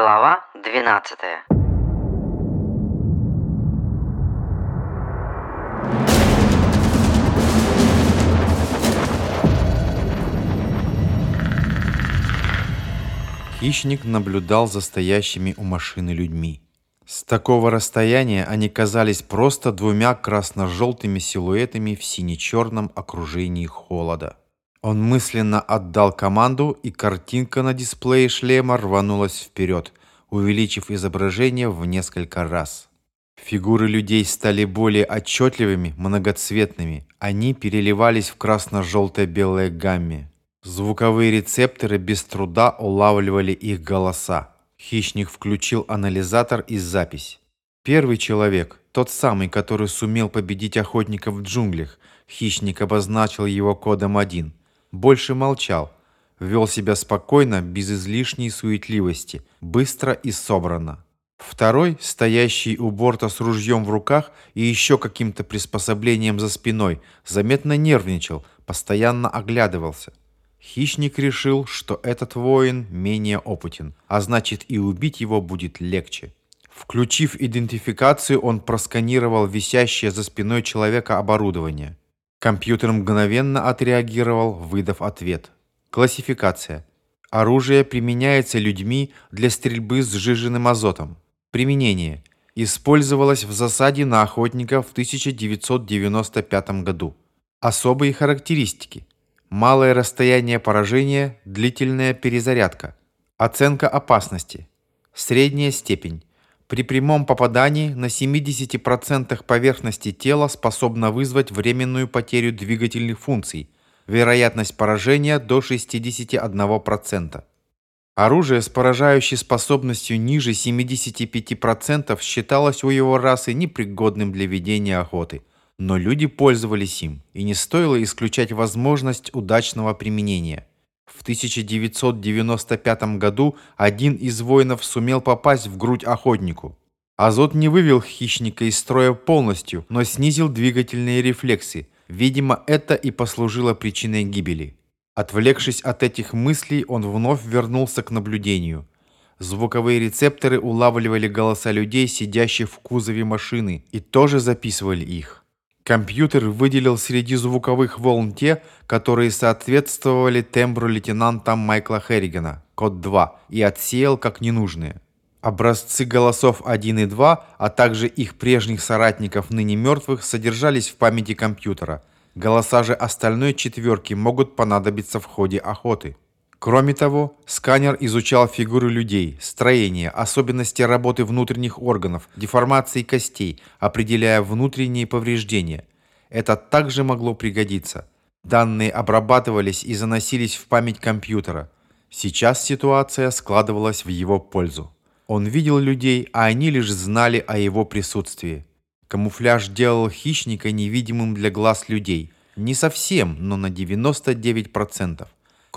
Глава 12 Хищник наблюдал за стоящими у машины людьми. С такого расстояния они казались просто двумя красно-желтыми силуэтами в сине-черном окружении холода. Он мысленно отдал команду, и картинка на дисплее шлема рванулась вперед, увеличив изображение в несколько раз. Фигуры людей стали более отчетливыми, многоцветными. Они переливались в красно-желто-белой гамме. Звуковые рецепторы без труда улавливали их голоса. Хищник включил анализатор и запись. Первый человек, тот самый, который сумел победить охотников в джунглях, хищник обозначил его кодом 1 больше молчал, вел себя спокойно, без излишней суетливости, быстро и собрано. Второй, стоящий у борта с ружьем в руках и еще каким-то приспособлением за спиной, заметно нервничал, постоянно оглядывался. Хищник решил, что этот воин менее опытен, а значит и убить его будет легче. Включив идентификацию, он просканировал висящее за спиной человека оборудование. Компьютер мгновенно отреагировал, выдав ответ. Классификация. Оружие применяется людьми для стрельбы с сжиженным азотом. Применение. Использовалось в засаде на охотников в 1995 году. Особые характеристики. Малое расстояние поражения, длительная перезарядка. Оценка опасности. Средняя степень. При прямом попадании на 70% поверхности тела способно вызвать временную потерю двигательных функций. Вероятность поражения до 61%. Оружие с поражающей способностью ниже 75% считалось у его расы непригодным для ведения охоты. Но люди пользовались им, и не стоило исключать возможность удачного применения. В 1995 году один из воинов сумел попасть в грудь охотнику. Азот не вывел хищника из строя полностью, но снизил двигательные рефлексы. Видимо, это и послужило причиной гибели. Отвлекшись от этих мыслей, он вновь вернулся к наблюдению. Звуковые рецепторы улавливали голоса людей, сидящих в кузове машины, и тоже записывали их. Компьютер выделил среди звуковых волн те, которые соответствовали тембру лейтенанта Майкла Херригана, код 2, и отсеял как ненужные. Образцы голосов 1 и 2, а также их прежних соратников, ныне мертвых, содержались в памяти компьютера. Голоса же остальной четверки могут понадобиться в ходе охоты. Кроме того, сканер изучал фигуры людей, строение, особенности работы внутренних органов, деформации костей, определяя внутренние повреждения. Это также могло пригодиться. Данные обрабатывались и заносились в память компьютера. Сейчас ситуация складывалась в его пользу. Он видел людей, а они лишь знали о его присутствии. Камуфляж делал хищника невидимым для глаз людей. Не совсем, но на 99%.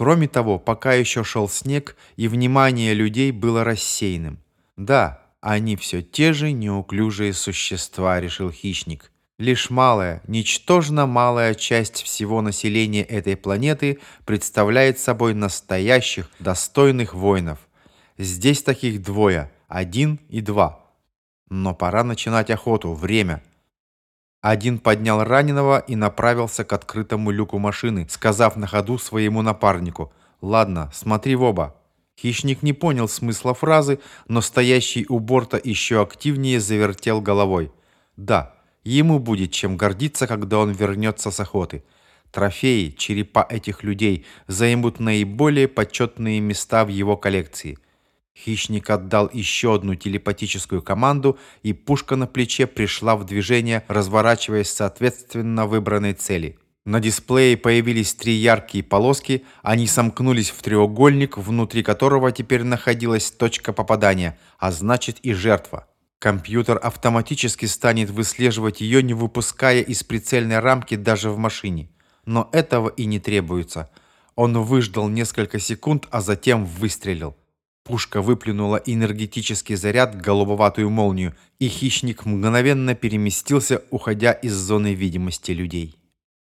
Кроме того, пока еще шел снег, и внимание людей было рассеянным. Да, они все те же неуклюжие существа, решил хищник. Лишь малая, ничтожно малая часть всего населения этой планеты представляет собой настоящих, достойных воинов. Здесь таких двое, один и два. Но пора начинать охоту, время – один поднял раненого и направился к открытому люку машины, сказав на ходу своему напарнику «Ладно, смотри в оба». Хищник не понял смысла фразы, но стоящий у борта еще активнее завертел головой. Да, ему будет чем гордиться, когда он вернется с охоты. Трофеи, черепа этих людей займут наиболее почетные места в его коллекции. Хищник отдал еще одну телепатическую команду, и пушка на плече пришла в движение, разворачиваясь соответственно выбранной цели. На дисплее появились три яркие полоски, они сомкнулись в треугольник, внутри которого теперь находилась точка попадания, а значит и жертва. Компьютер автоматически станет выслеживать ее, не выпуская из прицельной рамки даже в машине. Но этого и не требуется. Он выждал несколько секунд, а затем выстрелил. Пушка выплюнула энергетический заряд, голубоватую молнию, и хищник мгновенно переместился, уходя из зоны видимости людей.